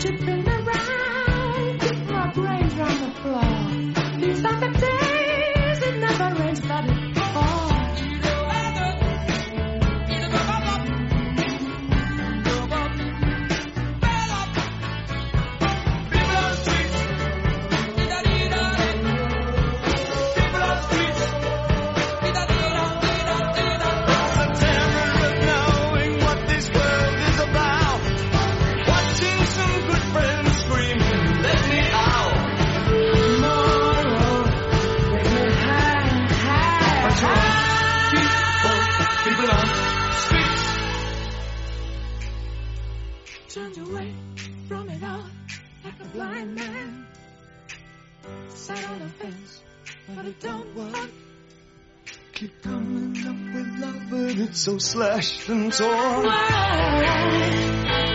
to bring turned away from it all like a blind man. Sat on a fence, but it don't work. Keep coming up with love, but it's so slashed and torn. Why?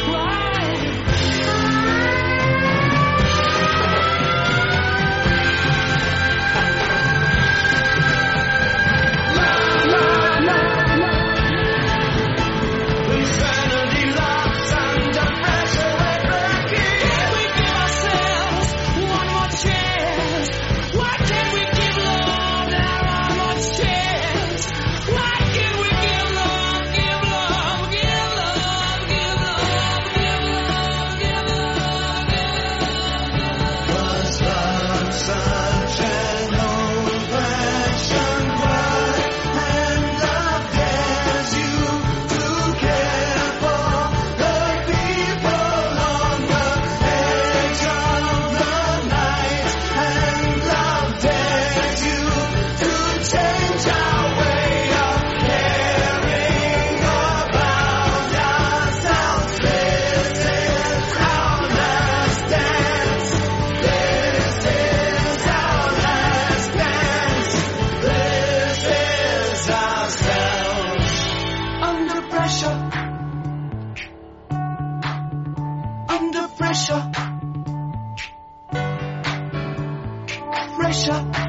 under pressure. Pressure.